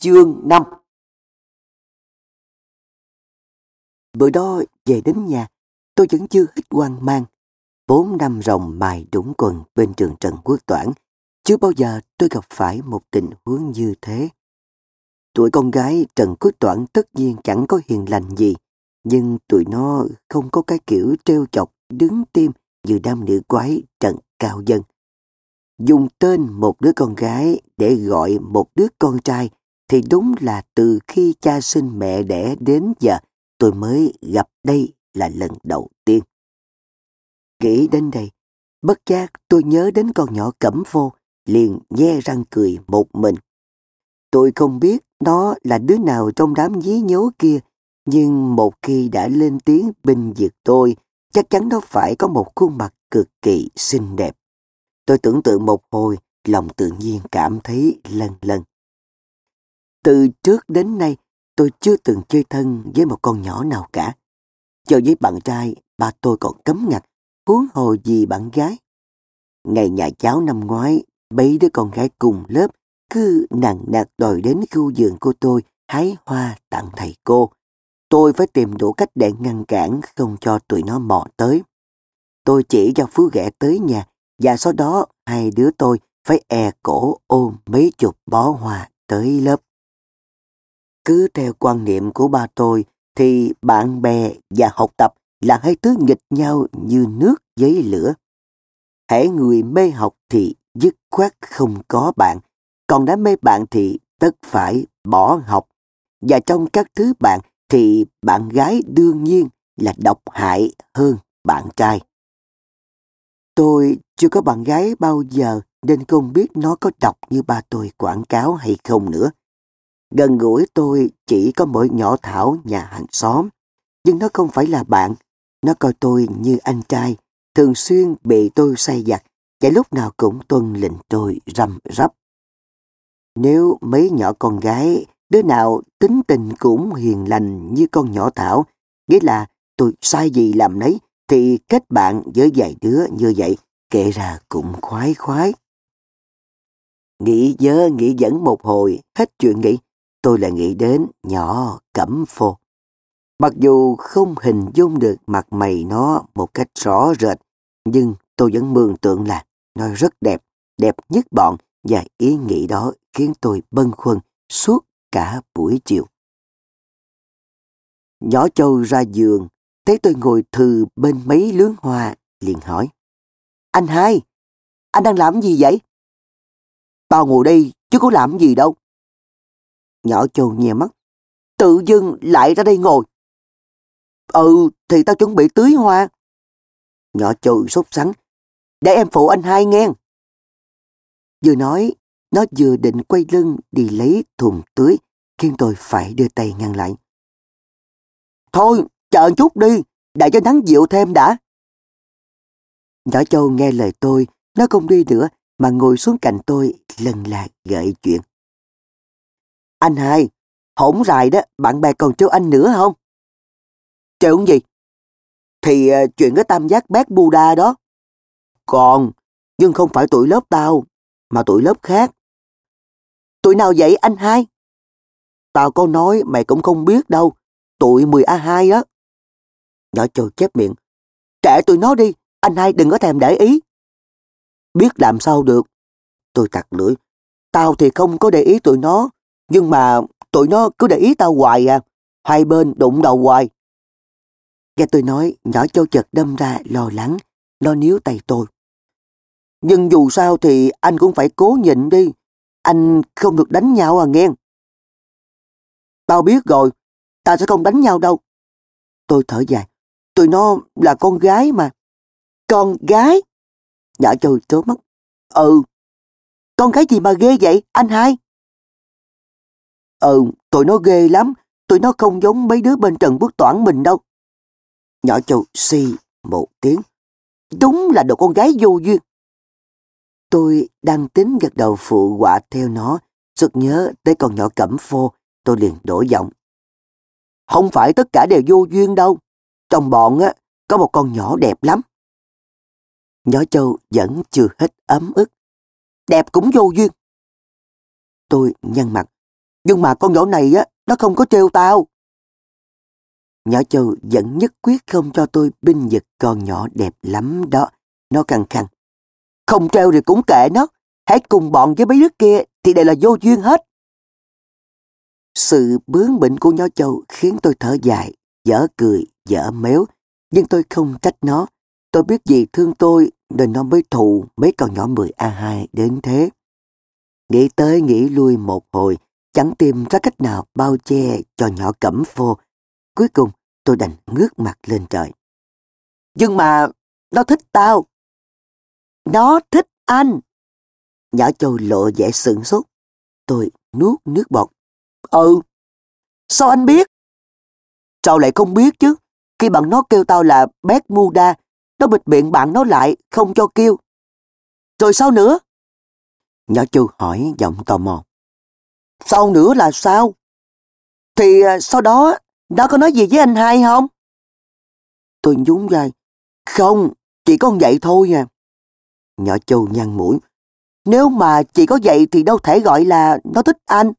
Chương 5 Bữa đó về đến nhà, tôi vẫn chưa hết hoang mang. Bốn năm rồng mài đũng quần bên trường Trần Quốc Toản, chưa bao giờ tôi gặp phải một tình huống như thế. Tuổi con gái Trần Quốc Toản tất nhiên chẳng có hiền lành gì, nhưng tụi nó không có cái kiểu treo chọc đứng tim như đám nữ quái Trần Cao Dân. Dùng tên một đứa con gái để gọi một đứa con trai thì đúng là từ khi cha sinh mẹ đẻ đến giờ tôi mới gặp đây là lần đầu tiên. Nghĩ đến đây, bất giác tôi nhớ đến con nhỏ cẩm vô, liền nhe răng cười một mình. Tôi không biết nó là đứa nào trong đám dí nhố kia, nhưng một khi đã lên tiếng bình diệt tôi, chắc chắn nó phải có một khuôn mặt cực kỳ xinh đẹp. Tôi tưởng tượng một hồi, lòng tự nhiên cảm thấy lần lần. Từ trước đến nay, tôi chưa từng chơi thân với một con nhỏ nào cả. Chơi với bạn trai, ba tôi còn cấm ngặt, huống hồ gì bạn gái. Ngày nhà cháu năm ngoái, mấy đứa con gái cùng lớp cứ nặng nặc đòi đến khu vườn của tôi hái hoa tặng thầy cô. Tôi phải tìm đủ cách để ngăn cản không cho tụi nó mò tới. Tôi chỉ cho Phú ghẻ tới nhà và sau đó hai đứa tôi phải e cổ ôm mấy chục bó hoa tới lớp. Cứ theo quan niệm của ba tôi thì bạn bè và học tập là hai thứ nghịch nhau như nước với lửa. Hễ người mê học thì dứt khoát không có bạn, còn đã mê bạn thì tất phải bỏ học. Và trong các thứ bạn thì bạn gái đương nhiên là độc hại hơn bạn trai. Tôi chưa có bạn gái bao giờ nên không biết nó có độc như ba tôi quảng cáo hay không nữa. Gần gũi tôi chỉ có mỗi nhỏ Thảo nhà hàng xóm, nhưng nó không phải là bạn. Nó coi tôi như anh trai, thường xuyên bị tôi say giặt, và lúc nào cũng tuân lệnh tôi răm rắp. Nếu mấy nhỏ con gái, đứa nào tính tình cũng hiền lành như con nhỏ Thảo, nghĩa là tôi sai gì làm nấy, thì kết bạn với vài đứa như vậy, kể ra cũng khoái khoái. Nghĩ dơ nghĩ dẫn một hồi, hết chuyện nghĩ, tôi lại nghĩ đến nhỏ cẩm phô. Mặc dù không hình dung được mặt mày nó một cách rõ rệt, nhưng tôi vẫn mường tượng là nó rất đẹp, đẹp nhất bọn và ý nghĩ đó khiến tôi bâng khuâng suốt cả buổi chiều. Nhỏ châu ra giường, thấy tôi ngồi thư bên mấy lướng hoa, liền hỏi. Anh hai, anh đang làm gì vậy? Tao ngồi đây chứ có làm gì đâu. Nhỏ chù nhè mắt. Tự dưng lại ra đây ngồi. Ừ, thì tao chuẩn bị tưới hoa. Nhỏ chù sốt sắng. Để em phụ anh hai nghe. Vừa nói, nó vừa định quay lưng đi lấy thùng tưới, khiến tôi phải đưa tay ngăn lại. Thôi, chờ chút đi, để cho nắng dịu thêm đã. Nhỏ châu nghe lời tôi, nó không đi nữa, mà ngồi xuống cạnh tôi, lần lạc gợi chuyện. Anh hai, hổn rài đó, bạn bè còn trêu anh nữa không? Trêu gì? Thì ờ, chuyện cái tam giác bét Buddha đó. Còn, nhưng không phải tuổi lớp tao, mà tuổi lớp khác. Tuổi nào vậy anh hai? Tao có nói mày cũng không biết đâu, tuổi 10A2 á. Nhỏ trồi chép miệng. Kệ tụi nó đi, anh hai đừng có thèm để ý. Biết làm sao được. Tôi tặc lưỡi. Tao thì không có để ý tụi nó, nhưng mà tụi nó cứ để ý tao hoài à. Hai bên đụng đầu hoài. Nghe tôi nói, nhỏ châu chật đâm ra lo lắng, nó níu tay tôi. Nhưng dù sao thì anh cũng phải cố nhịn đi. Anh không được đánh nhau à nghe. Tao biết rồi, tao sẽ không đánh nhau đâu. Tôi thở dài. Tụi nó là con gái mà. Con gái? Nhỏ châu trố mắt. Ừ. Con gái gì mà ghê vậy, anh hai? Ừ, tụi nó ghê lắm. Tụi nó không giống mấy đứa bên Trần Bước Toản mình đâu. Nhỏ châu xì một tiếng. Đúng là đồ con gái vô duyên. Tôi đang tính gật đầu phụ quả theo nó, sực nhớ tới con nhỏ cẩm phô, tôi liền đổi giọng. Không phải tất cả đều vô duyên đâu. Trong bọn á, có một con nhỏ đẹp lắm. Nhỏ châu vẫn chưa hết ấm ức. Đẹp cũng vô duyên. Tôi nhăn mặt. Nhưng mà con nhỏ này á, nó không có trêu tao. Nhỏ châu vẫn nhất quyết không cho tôi binh giật con nhỏ đẹp lắm đó. Nó căng khăn. Không treo thì cũng kệ nó. Hãy cùng bọn với mấy đứa kia thì đều là vô duyên hết. Sự bướng bỉnh của nhỏ châu khiến tôi thở dài, dở cười, dở méo. Nhưng tôi không trách nó. Tôi biết gì thương tôi nên nó mới thù mấy con nhỏ 10A2 đến thế. Nghĩ tới nghĩ lui một hồi, chẳng tìm ra cách nào bao che cho nhỏ cẩm phô. Cuối cùng, tôi đành ngước mặt lên trời. Nhưng mà, nó thích tao. Nó thích anh. Nhỏ châu lộ vẻ sửng sốt. Tôi nuốt nước bọt. Ừ. Sao anh biết? Sao lại không biết chứ? Khi bạn nó kêu tao là Bermuda, nó bịt miệng bạn nó lại, không cho kêu. Rồi sao nữa? Nhỏ chu hỏi giọng tò mò. Sau nữa là sao? Thì à, sau đó, nó có nói gì với anh hai không? Tôi nhún vai. Không, chỉ có vậy thôi à. Nhỏ châu nhăn mũi. Nếu mà chỉ có vậy thì đâu thể gọi là nó thích anh.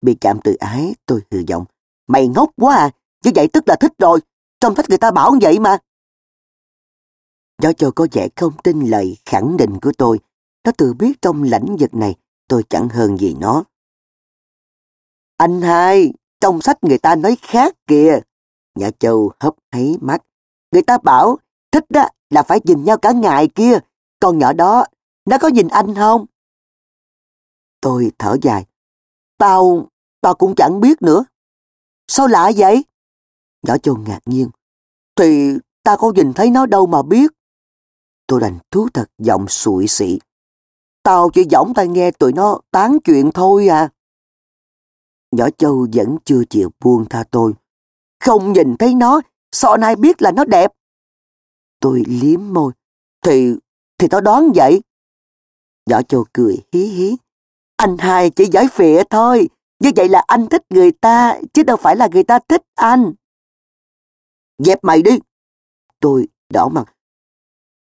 Bị chạm từ ái, tôi hừ giọng. Mày ngốc quá à, như vậy tức là thích rồi. Trong sách người ta bảo vậy mà. Nhỏ châu có vẻ không tin lời khẳng định của tôi. Nó tự biết trong lãnh vực này tôi chẳng hơn gì nó. Anh hai, trong sách người ta nói khác kìa. Nhà châu hấp háy mắt. Người ta bảo thích đó là phải nhìn nhau cả ngày kia. Con nhỏ đó, nó có nhìn anh không? Tôi thở dài. Tao, tao cũng chẳng biết nữa. Sao lạ vậy? Nhỏ châu ngạc nhiên. Thì ta có nhìn thấy nó đâu mà biết. Tôi đành thú thật giọng sụi xị. Tao chỉ giỏng tai nghe tụi nó tán chuyện thôi à. Nhỏ Châu vẫn chưa chịu buông tha tôi. Không nhìn thấy nó, sao nay biết là nó đẹp? Tôi liếm môi. Thì, thì tao đoán vậy. Nhỏ Châu cười hí hí. Anh hai chỉ giải phịa thôi. Như vậy là anh thích người ta, chứ đâu phải là người ta thích anh. Dẹp mày đi. Tôi đỏ mặt.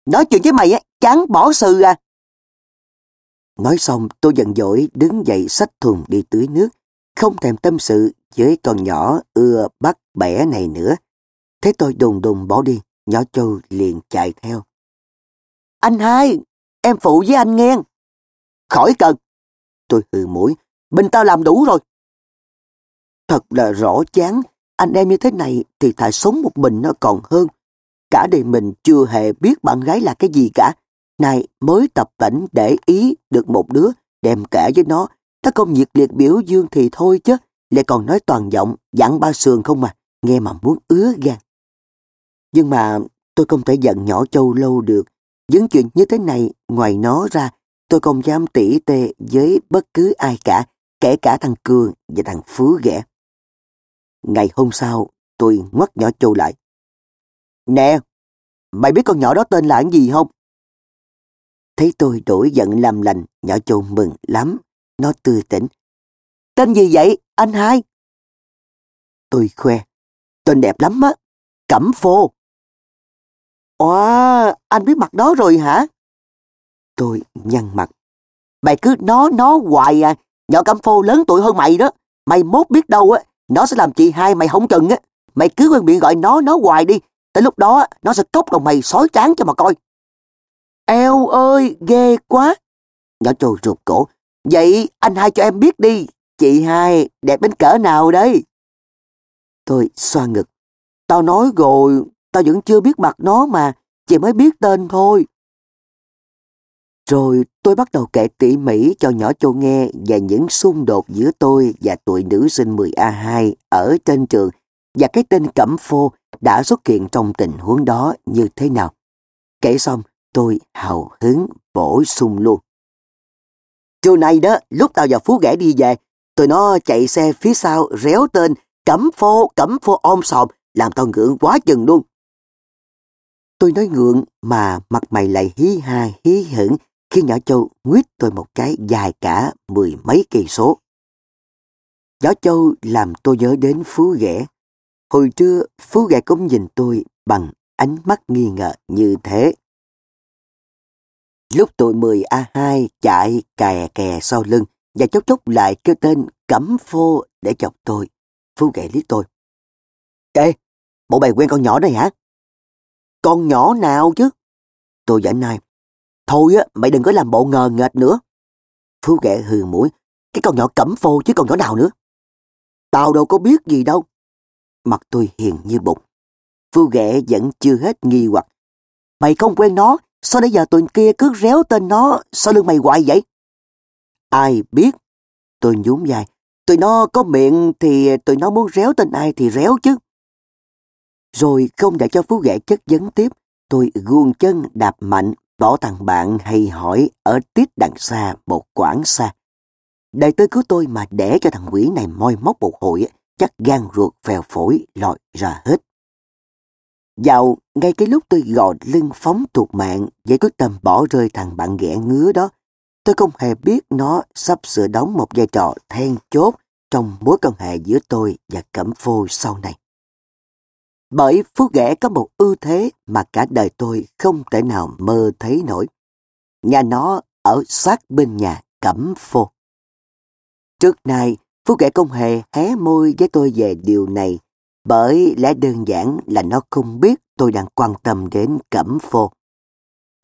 Nói chuyện với mày á, chán bỏ sự à. Nói xong tôi giận dỗi đứng dậy xách thùng đi tưới nước, không thèm tâm sự với con nhỏ ưa bắt bẻ này nữa. Thế tôi đùng đùng bỏ đi, nhỏ châu liền chạy theo. Anh hai, em phụ với anh nghe. Khỏi cần. Tôi hừ mũi, mình tao làm đủ rồi. Thật là rõ chán, anh em như thế này thì thà sống một mình nó còn hơn. Cả đời mình chưa hề biết bạn gái là cái gì cả. Này mới tập tỉnh để ý được một đứa, đem kể với nó, nó không nhiệt liệt biểu dương thì thôi chứ, lại còn nói toàn giọng, dặn ba sườn không mà, nghe mà muốn ứa gan. Nhưng mà tôi không thể giận nhỏ châu lâu được, những chuyện như thế này, ngoài nó ra, tôi không dám tỉ tê với bất cứ ai cả, kể cả thằng Cường và thằng Phú ghẻ. Ngày hôm sau, tôi ngoắt nhỏ châu lại. Nè, mày biết con nhỏ đó tên là cái gì không? Thấy tôi đổi giận làm lành, nhỏ chồn mừng lắm. Nó tươi tỉnh. Tên gì vậy, anh hai? Tôi khoe. Tên đẹp lắm á. Cẩm phô. Ồ, anh biết mặt đó rồi hả? Tôi nhăn mặt. Mày cứ nó nó hoài à. Nhỏ cẩm phô lớn tuổi hơn mày đó. Mày mốt biết đâu á. Nó sẽ làm chị hai mày không chừng á. Mày cứ quen miệng gọi nó nó hoài đi. Tới lúc đó nó sẽ cốc đầu mày sói tráng cho mà coi. Eo ơi, ghê quá. Nhỏ trồ rụt cổ. Vậy anh hai cho em biết đi, chị hai đẹp đến cỡ nào đấy? Tôi xoa ngực. Tao nói rồi, tao vẫn chưa biết mặt nó mà, chỉ mới biết tên thôi. Rồi tôi bắt đầu kể tỉ mỉ cho nhỏ châu nghe về những xung đột giữa tôi và tụi nữ sinh 10A2 ở trên trường và cái tên Cẩm Phô đã xuất hiện trong tình huống đó như thế nào. Kể xong, tôi hào hứng bổ sung luôn. Trưa nay đó, lúc tao và Phú ghẻ đi về, tụi nó chạy xe phía sau réo tên cấm phô, cấm phô ôm sòm, làm tao ngượng quá chừng luôn. Tôi nói ngượng mà mặt mày lại hí ha hí hửng khi nhỏ châu nguyết tôi một cái dài cả mười mấy cây số. Nhỏ châu làm tôi nhớ đến Phú ghẻ. Hồi trưa, Phú ghẻ cũng nhìn tôi bằng ánh mắt nghi ngờ như thế. Lúc tụi 10A2 chạy kè kè sau lưng và chốc chốc lại kêu tên Cẩm Phô để chọc tôi. Phú ghệ lý tôi. Ê, bộ bày quen con nhỏ đây hả? Con nhỏ nào chứ? Tôi giải nai. Thôi á, mày đừng có làm bộ ngờ nghệch nữa. Phú ghệ hừ mũi. Cái con nhỏ Cẩm Phô chứ con nhỏ nào nữa. Tao đâu có biết gì đâu. Mặt tôi hiền như bụng. Phu ghệ vẫn chưa hết nghi hoặc. Mày không quen nó, sao nãy giờ tụi kia cứ réo tên nó, sao lưng mày hoài vậy? Ai biết? Tôi nhún vai. Tụi nó có miệng thì tụi nó muốn réo tên ai thì réo chứ. Rồi không để cho Phú ghệ chất vấn tiếp, tôi guông chân đạp mạnh, bỏ thằng bạn hay hỏi ở tít đằng xa một quãng xa. Đại tới cứu tôi mà để cho thằng quỷ này moi móc một hội, chắc gan ruột phèo phổi lòi ra hết. Dạo, ngay cái lúc tôi gọi lưng phóng thuộc mạng với quyết tâm bỏ rơi thằng bạn ghẻ ngứa đó, tôi không hề biết nó sắp sửa đóng một vai trò then chốt trong mối quan hệ giữa tôi và Cẩm Phô sau này. Bởi Phú Ghẻ có một ưu thế mà cả đời tôi không thể nào mơ thấy nổi. Nhà nó ở sát bên nhà Cẩm Phô. Trước nay, Phú Ghẻ không hề hé môi với tôi về điều này bởi lẽ đơn giản là nó không biết tôi đang quan tâm đến Cẩm Phô.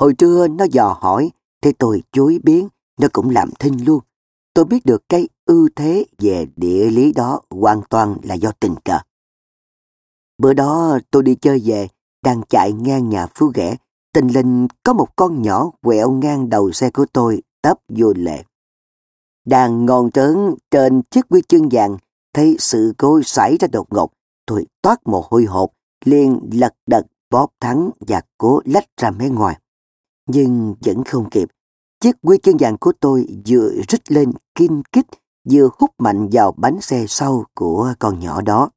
Hồi trưa nó dò hỏi, thế tôi chối biến, nó cũng làm thinh luôn. Tôi biết được cái ưu thế về địa lý đó hoàn toàn là do tình cờ. Bữa đó tôi đi chơi về, đang chạy ngang nhà Phú Ghẻ, tình linh có một con nhỏ quẹo ngang đầu xe của tôi, tấp vô lệ. Đang ngon trớn trên chiếc quy chương vàng, thấy sự cố xảy ra đột ngột, Tôi toát mồ hôi hột, liền lật đật bóp thắng và cố lách ra mé ngoài. Nhưng vẫn không kịp. Chiếc quy chân vàng của tôi vừa rít lên kinh kích, vừa hút mạnh vào bánh xe sau của con nhỏ đó.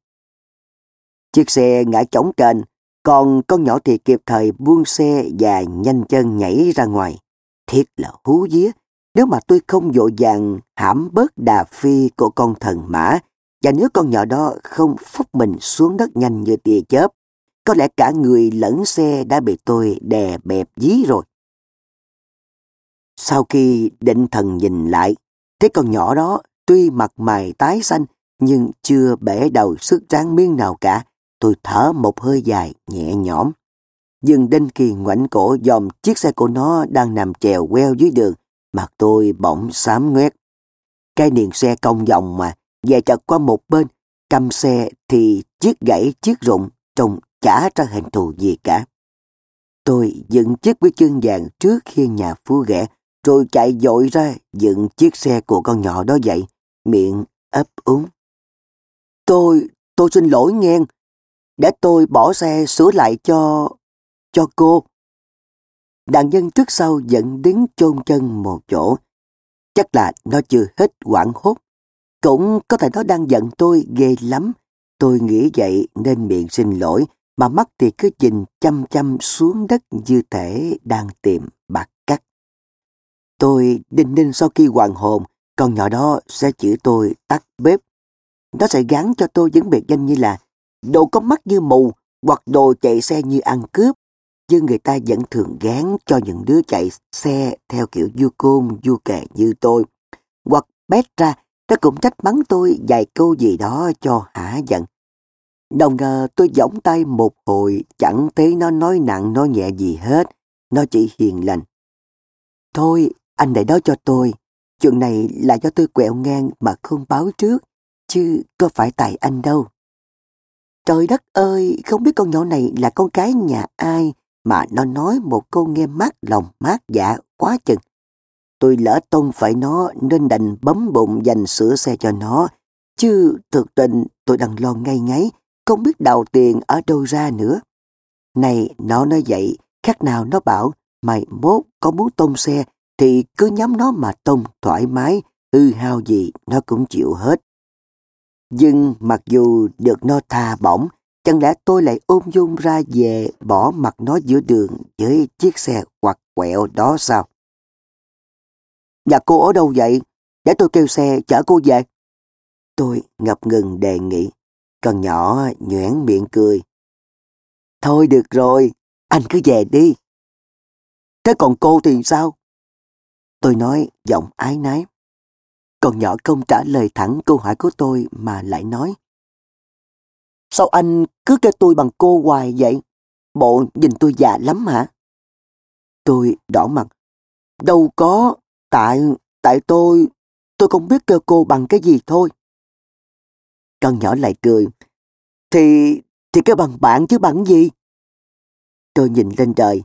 Chiếc xe ngã chổng trên, còn con nhỏ thì kịp thời buông xe và nhanh chân nhảy ra ngoài. Thiệt là hú vía, nếu mà tôi không vội vàng hãm bớt đà phi của con thần mã và nếu con nhỏ đó không phúc mình xuống đất nhanh như tia chớp, có lẽ cả người lẫn xe đã bị tôi đè bẹp dí rồi. Sau khi định thần nhìn lại, thấy con nhỏ đó tuy mặt mày tái xanh nhưng chưa bể đầu sức tráng miên nào cả, tôi thở một hơi dài nhẹ nhõm. Dừng Đinh Kỳ ngoảnh cổ dòm chiếc xe của nó đang nằm chèo queo dưới đường, mặt tôi bỗng xám ngoét. Cái niền xe cong vòng mà, về chặt qua một bên, cầm xe thì chiếc gãy chiếc rụng, trông chả ra hình thù gì cả. Tôi dựng chiếc quy chương vàng trước khi nhà phú ghẻ, rồi chạy dội ra dựng chiếc xe của con nhỏ đó dậy, miệng ấp úng. Tôi, tôi xin lỗi nghe, để tôi bỏ xe sửa lại cho, cho cô. Đàn nhân trước sau vẫn đứng chôn chân một chỗ. Chắc là nó chưa hết quảng hốt cũng có thể nó đang giận tôi ghê lắm. Tôi nghĩ vậy nên miệng xin lỗi, mà mắt thì cứ nhìn chăm chăm xuống đất như thể đang tìm bạc cắt. Tôi đinh ninh sau khi hoàn hồn, con nhỏ đó sẽ chửi tôi tắt bếp. Nó sẽ gắn cho tôi những biệt danh như là đồ có mắt như mù hoặc đồ chạy xe như ăn cướp. Nhưng người ta vẫn thường gán cho những đứa chạy xe theo kiểu du côn, du kè như tôi. Hoặc bét ra nó cũng trách mắng tôi vài câu gì đó cho hả giận. Đồng ngờ tôi giỏng tay một hồi chẳng thấy nó nói nặng nói nhẹ gì hết. Nó chỉ hiền lành. Thôi, anh để đó cho tôi. Chuyện này là do tôi quẹo ngang mà không báo trước. Chứ có phải tại anh đâu. Trời đất ơi, không biết con nhỏ này là con cái nhà ai mà nó nói một câu nghe mát lòng mát dạ quá chừng. Tôi lỡ tông phải nó nên đành bấm bụng dành sửa xe cho nó. Chứ thực tình tôi đang lo ngay ngáy, không biết đào tiền ở đâu ra nữa. Này, nó nói vậy, khác nào nó bảo, mày mốt có muốn tông xe thì cứ nhắm nó mà tông thoải mái, hư hao gì nó cũng chịu hết. Nhưng mặc dù được nó tha bỏng, chẳng lẽ tôi lại ôm dung ra về bỏ mặt nó giữa đường với chiếc xe quạt quẹo đó sao? Nhà cô ở đâu vậy? Để tôi kêu xe chở cô về. Tôi ngập ngừng đề nghị. Con nhỏ nhoảng miệng cười. Thôi được rồi, anh cứ về đi. Thế còn cô thì sao? Tôi nói giọng ái nái. Con nhỏ không trả lời thẳng câu hỏi của tôi mà lại nói. Sao anh cứ kêu tôi bằng cô hoài vậy? Bộ nhìn tôi già lắm hả? Tôi đỏ mặt. Đâu có, tại, tại tôi, tôi không biết kêu cô bằng cái gì thôi. Con nhỏ lại cười. Thì, thì kêu bằng bạn chứ bằng gì? Tôi nhìn lên trời.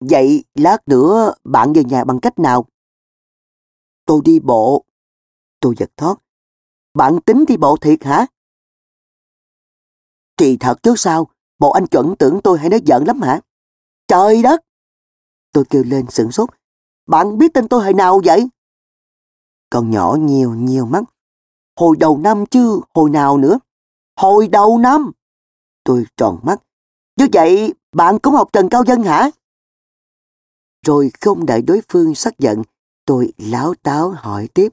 Vậy lát nữa bạn về nhà bằng cách nào? Tôi đi bộ. Tôi giật thót. Bạn tính đi bộ thiệt hả? Kỳ thật chứ sao, bộ anh chuẩn tưởng tôi hay nói giận lắm hả? Trời đất! Tôi kêu lên sửng sốt. Bạn biết tên tôi hồi nào vậy? Con nhỏ nhiều nhiều mắt. Hồi đầu năm chứ, hồi nào nữa? Hồi đầu năm! Tôi tròn mắt. Như vậy, bạn cũng học Trần Cao Dân hả? Rồi không đợi đối phương xác giận, tôi láo táo hỏi tiếp.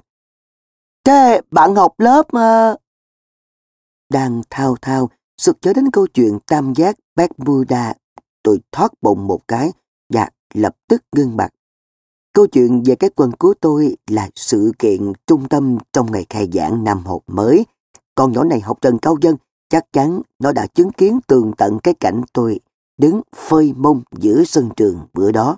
Thế bạn học lớp... Uh... Đang thao thao, sực nhớ đến câu chuyện tam giác Bermuda. Tôi thoát bụng một cái và lập tức ngưng bặt. Câu chuyện về cái quần của tôi là sự kiện trung tâm trong ngày khai giảng năm học mới. Con nhỏ này học Trần Cao Dân, chắc chắn nó đã chứng kiến tường tận cái cảnh tôi đứng phơi mông giữa sân trường bữa đó.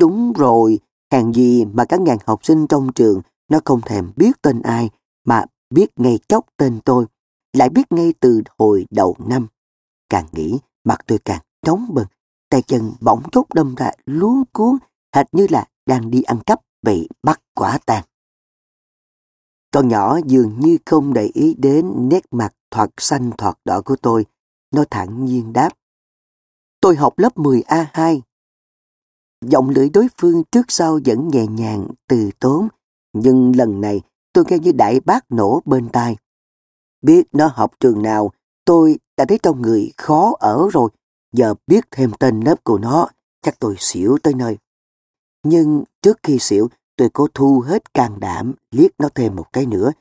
Đúng rồi, hàng gì mà các ngàn học sinh trong trường nó không thèm biết tên ai mà biết ngay chốc tên tôi, lại biết ngay từ hồi đầu năm. Càng nghĩ, mặt tôi càng nóng bừng, tay chân bỗng chốc đâm ra luống cuốn, hệt như là đang đi ăn cắp bị bắt quả tang. Con nhỏ dường như không để ý đến nét mặt thoạt xanh thoạt đỏ của tôi. Nó thẳng nhiên đáp. Tôi học lớp 10A2. Giọng lưỡi đối phương trước sau vẫn nhẹ nhàng, từ tốn. Nhưng lần này tôi nghe như đại bác nổ bên tai. Biết nó học trường nào, tôi đã thấy trong người khó ở rồi. Giờ biết thêm tên lớp của nó, chắc tôi xỉu tới nơi. Nhưng trước khi xỉu, tôi cố thu hết can đảm liếc nó thêm một cái nữa.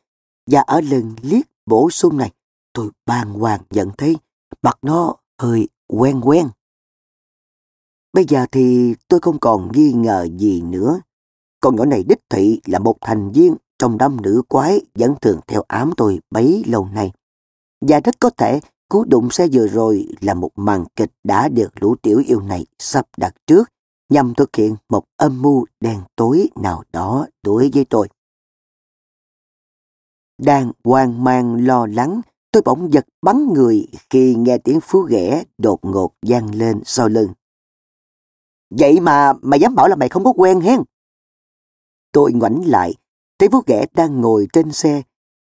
Và ở lần liếc bổ sung này, tôi bàng hoàng nhận thấy mặt nó hơi quen quen. Bây giờ thì tôi không còn nghi ngờ gì nữa. Con nhỏ này đích thị là một thành viên trong đám nữ quái vẫn thường theo ám tôi bấy lâu nay. Và rất có thể cú đụng xe vừa rồi là một màn kịch đã được lũ tiểu yêu này sắp đặt trước nhằm thực hiện một âm mưu đen tối nào đó đối với tôi. Đang hoang mang lo lắng, tôi bỗng giật bắn người khi nghe tiếng phú ghẻ đột ngột vang lên sau lưng. Vậy mà mày dám bảo là mày không có quen hen? Tôi ngoảnh lại, thấy phú ghẻ đang ngồi trên xe,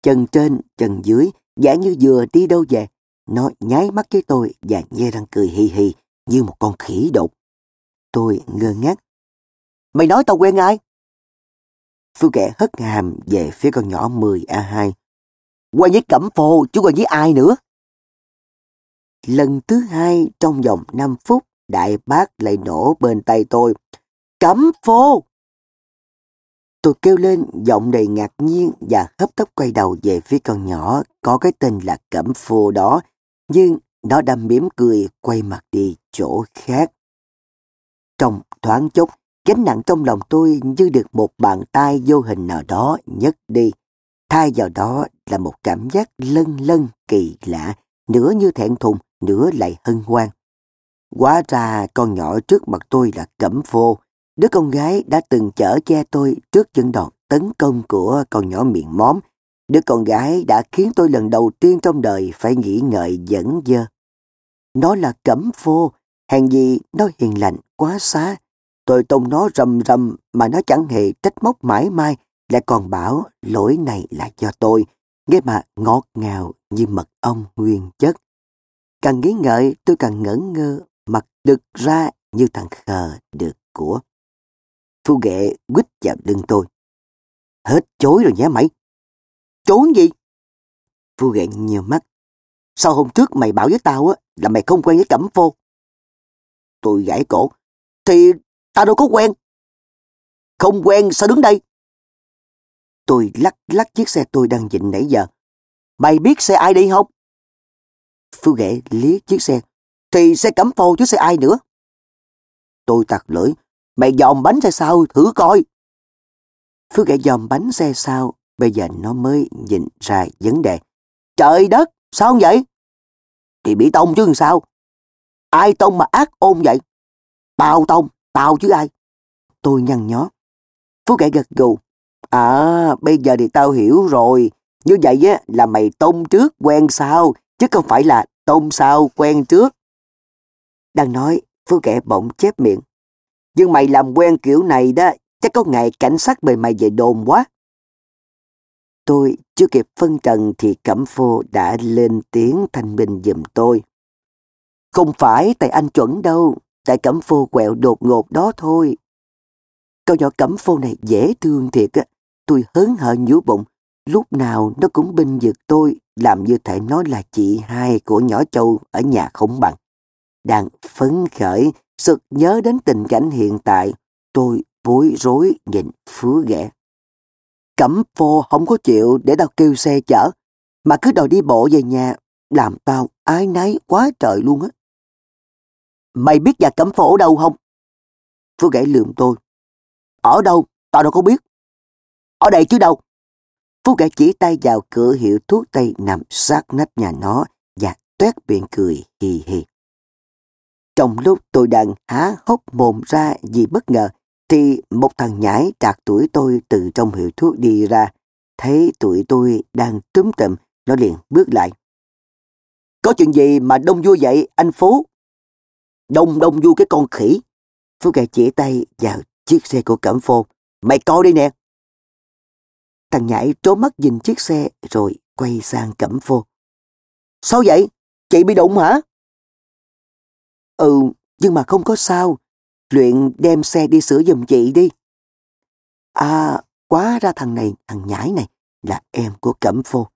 chân trên, chân dưới, giả như vừa đi đâu về. Nó nháy mắt với tôi và nhe răng cười hì hì như một con khỉ đột. Tôi ngơ ngác. Mày nói tao quen ai? Phương kẻ hất hàm về phía con nhỏ 10A2. Quen với Cẩm Phô, chứ quen với ai nữa? Lần thứ hai trong vòng 5 phút, đại bác lại nổ bên tay tôi. Cẩm Phô! Tôi kêu lên giọng đầy ngạc nhiên và hấp tấp quay đầu về phía con nhỏ có cái tên là Cẩm Phô đó, nhưng nó đâm mỉm cười quay mặt đi chỗ khác. Trong thoáng chốc, gánh nặng trong lòng tôi như được một bàn tay vô hình nào đó nhấc đi. Thay vào đó là một cảm giác lân lân kỳ lạ, nửa như thẹn thùng, nửa lại hân hoan. Quá ra con nhỏ trước mặt tôi là Cẩm Vô, đứa con gái đã từng chở che tôi trước những đòn tấn công của con nhỏ miệng móm. Đứa con gái đã khiến tôi lần đầu tiên trong đời phải nghĩ ngợi dẫn dơ. Nó là Cẩm Vô, Hèn gì nó hiền lành quá xá. Tôi tông nó rầm rầm mà nó chẳng hề trách móc mãi mai, lại còn bảo lỗi này là do tôi, nghe mà ngọt ngào như mật ong nguyên chất. Càng nghĩ ngợi tôi càng ngẩn ngơ, mặt đực ra như thằng khờ được của. Phu ghệ quýt vào lưng tôi. Hết chối rồi nhé mày. Trốn gì? Phu ghệ nhiều mắt. Sao hôm trước mày bảo với tao á là mày không quen với Cẩm Phô? Tôi gãi cổ. Thì ta đâu có quen. Không quen sao đứng đây? Tôi lắc lắc chiếc xe tôi đang dịnh nãy giờ. Mày biết xe ai đi không? Phu ghệ liếc chiếc xe. Thì xe cắm phô chứ xe ai nữa? Tôi tặc lưỡi. Mày dòm bánh xe sao thử coi. phu nghệ dòm bánh xe sao bây giờ nó mới nhìn ra vấn đề. Trời đất, sao không vậy? Thì bị tông chứ sao? Ai tông mà ác ôn vậy? Tao tông, tao chứ ai? Tôi nhăn nhó. phú ghẻ gật gù. À, bây giờ thì tao hiểu rồi. Như vậy á là mày tông trước quen sau, chứ không phải là tông sau quen trước. Đang nói, Phú Kẻ bỗng chép miệng. Nhưng mày làm quen kiểu này đó, chắc có ngày cảnh sát mời mày về đồn quá. Tôi chưa kịp phân trần thì Cẩm Phô đã lên tiếng thanh minh giùm tôi. Không phải tại anh chuẩn đâu, tại Cẩm Phô quẹo đột ngột đó thôi. Câu nhỏ Cẩm Phô này dễ thương thiệt á, tôi hớn hở nhú bụng, lúc nào nó cũng binh vực tôi, làm như thể nó là chị hai của nhỏ châu ở nhà không bằng. Đang phấn khởi, sực nhớ đến tình cảnh hiện tại, tôi bối rối nhìn phứa ghẻ. Cẩm phô không có chịu để tao kêu xe chở, mà cứ đòi đi bộ về nhà, làm tao ái náy quá trời luôn á. Mày biết nhà cẩm phổ ở đâu không? Phứa gãy lườm tôi. Ở đâu? Tao đâu có biết. Ở đây chứ đâu. Phú ghẻ chỉ tay vào cửa hiệu thuốc tây nằm sát nách nhà nó và tuét miệng cười hì hì. Trong lúc tôi đang há hốc mồm ra vì bất ngờ, thì một thằng nhãi trạc tuổi tôi từ trong hiệu thuốc đi ra, thấy tuổi tôi đang túm tụm, nó liền bước lại. Có chuyện gì mà đông vui vậy, anh Phú? Đông đông vô cái con khỉ. Phú gà chỉ tay vào chiếc xe của Cẩm Phô. Mày coi đi nè. Thằng nhãi trố mắt nhìn chiếc xe rồi quay sang Cẩm Phô. Sao vậy? Chị bị đụng hả? Ừ, nhưng mà không có sao. Luyện đem xe đi sửa giùm chị đi. À, quá ra thằng này, thằng nhãi này là em của Cẩm Phô.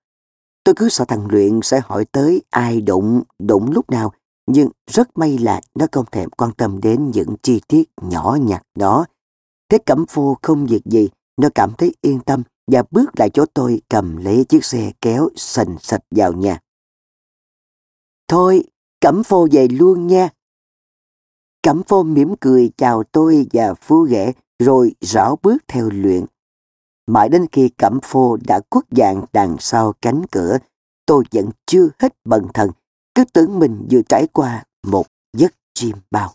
Tôi cứ sợ thằng Luyện sẽ hỏi tới ai đụng, đụng lúc nào, nhưng rất may là nó không thèm quan tâm đến những chi tiết nhỏ nhặt đó. Thế Cẩm phu không việc gì, nó cảm thấy yên tâm và bước lại chỗ tôi cầm lấy chiếc xe kéo sành sạch vào nhà. Thôi, Cẩm phu về luôn nha. Cẩm phu mỉm cười chào tôi và phu ghẻ rồi rảo bước theo luyện. Mãi đến khi Cẩm phu đã khuất dạng đằng sau cánh cửa, tôi vẫn chưa hết bần thần, cứ tưởng mình vừa trải qua một giấc chim bao.